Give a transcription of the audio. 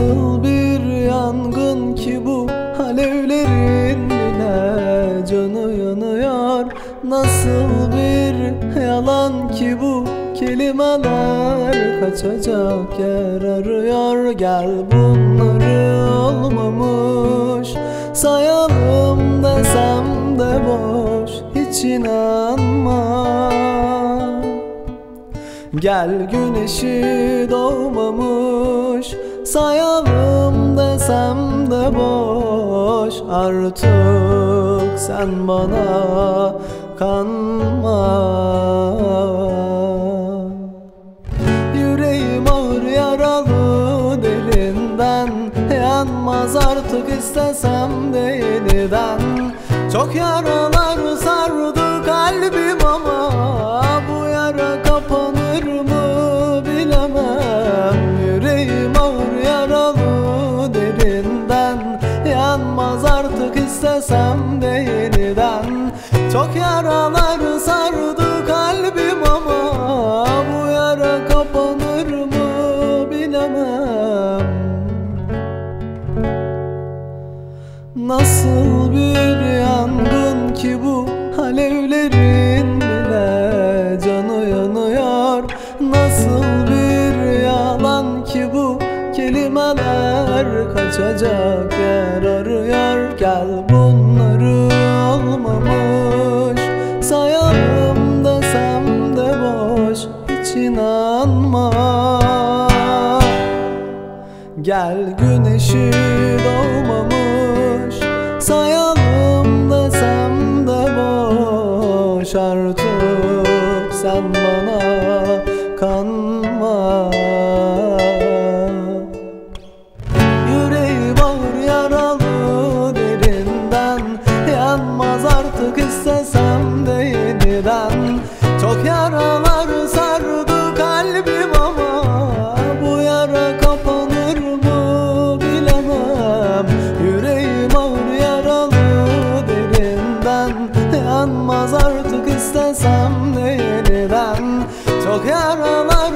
Nasıl bir yangın ki bu? Alevlerin bile canı yanıyor. Nasıl bir yalan ki bu? Kelimeler kaçacak yer arıyor. Gel bunları olmamış. Sayalım desem de boş. Hiç inanma. Gel güneşi doğmamış. Sayalım desem de boş Artık sen bana kanma. Yüreğim ağır yaralı derinden Yanmaz artık istesem de yeniden. Çok yaralar sardı kalbim ama istesem de yeniden Çok yaralar sardı kalbim ama Bu yara kapanır mı bilemem Nasıl bir Kelimeler kaçacak yer arıyor. Gel bunları olmamış. Sayalım desem de boş. Hiç inanma. Gel güneşi doğmamış artık istesem de yeniden Çok yaralar sardı kalbim ama Bu yara kapanır mı bilemem. Yüreğim ağır yaralı derinden Yanmaz artık istesem de yeniden. Çok yaralar